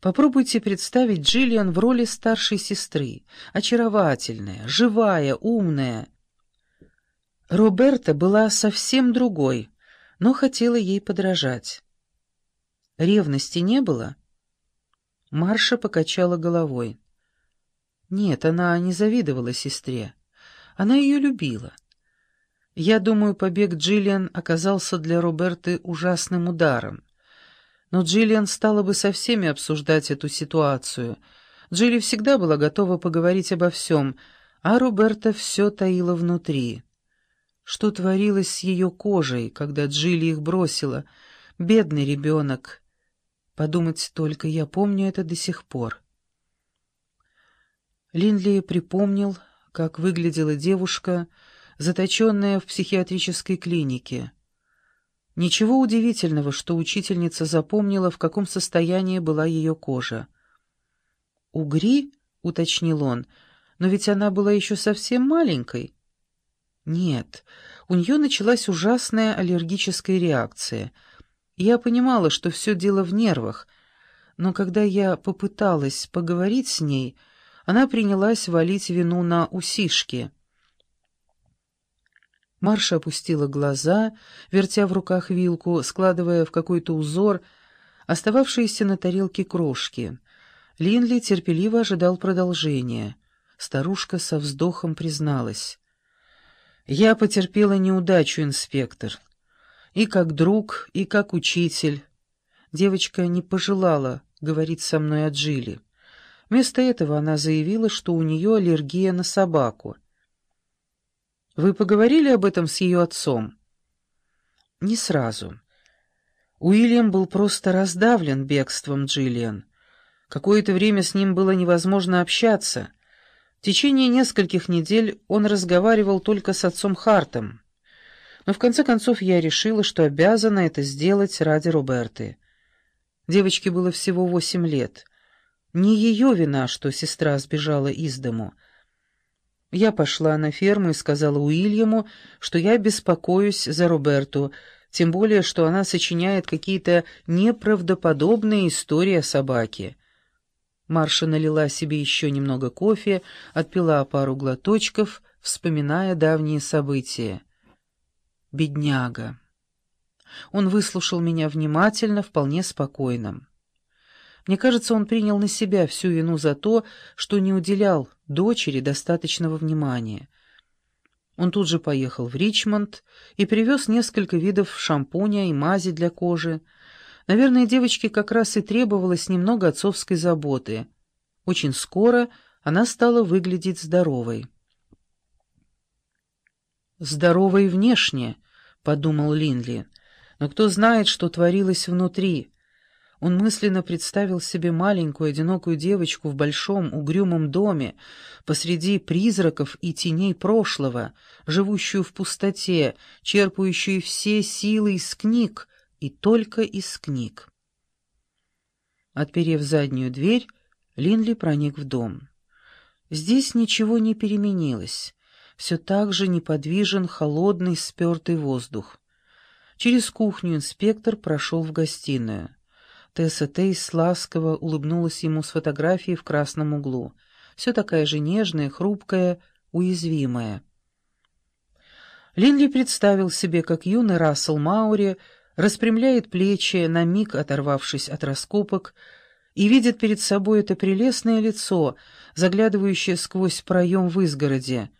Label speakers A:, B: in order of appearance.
A: Попробуйте представить Джиллиан в роли старшей сестры, очаровательная, живая, умная. Роберта была совсем другой, но хотела ей подражать. Ревности не было? Марша покачала головой. Нет, она не завидовала сестре. Она ее любила. Я думаю, побег Джиллиан оказался для Роберты ужасным ударом. Но Джиллиан стала бы со всеми обсуждать эту ситуацию. Джилли всегда была готова поговорить обо всем, а Роберта все таила внутри. Что творилось с ее кожей, когда Джилли их бросила? Бедный ребенок. Подумать только, я помню это до сих пор. Линдли припомнил, как выглядела девушка, заточенная в психиатрической клинике. Ничего удивительного, что учительница запомнила, в каком состоянии была ее кожа. «Угри?» — уточнил он. «Но ведь она была еще совсем маленькой». Нет, у нее началась ужасная аллергическая реакция. Я понимала, что все дело в нервах, но когда я попыталась поговорить с ней, она принялась валить вину на усишки. Марша опустила глаза, вертя в руках вилку, складывая в какой-то узор остававшиеся на тарелке крошки. Линли терпеливо ожидал продолжения. Старушка со вздохом призналась. Я потерпела неудачу, инспектор. И как друг, и как учитель. Девочка не пожелала говорить со мной о Джилли. Вместо этого она заявила, что у нее аллергия на собаку. «Вы поговорили об этом с ее отцом?» «Не сразу. Уильям был просто раздавлен бегством Джиллиан. Какое-то время с ним было невозможно общаться». В течение нескольких недель он разговаривал только с отцом Хартом. Но в конце концов я решила, что обязана это сделать ради Роберты. Девочке было всего восемь лет. Не ее вина, что сестра сбежала из дому. Я пошла на ферму и сказала Уильяму, что я беспокоюсь за Роберту, тем более, что она сочиняет какие-то неправдоподобные истории о собаке. Марша налила себе еще немного кофе, отпила пару глоточков, вспоминая давние события. Бедняга. Он выслушал меня внимательно, вполне спокойно. Мне кажется, он принял на себя всю вину за то, что не уделял дочери достаточного внимания. Он тут же поехал в Ричмонд и привез несколько видов шампуня и мази для кожи, Наверное, девочке как раз и требовалось немного отцовской заботы. Очень скоро она стала выглядеть здоровой. «Здоровой внешне», — подумал Линли, — «но кто знает, что творилось внутри». Он мысленно представил себе маленькую одинокую девочку в большом угрюмом доме, посреди призраков и теней прошлого, живущую в пустоте, черпающую все силы из книг, и только из книг. Отперев заднюю дверь, Линли проник в дом. Здесь ничего не переменилось. Все так же неподвижен холодный спертый воздух. Через кухню инспектор прошел в гостиную. Тесса Тейс ласково улыбнулась ему с фотографией в красном углу. Все такая же нежная, хрупкая, уязвимая. Линли представил себе, как юный Рассел Маури распрямляет плечи, на миг оторвавшись от раскопок, и видит перед собой это прелестное лицо, заглядывающее сквозь проем в изгороде,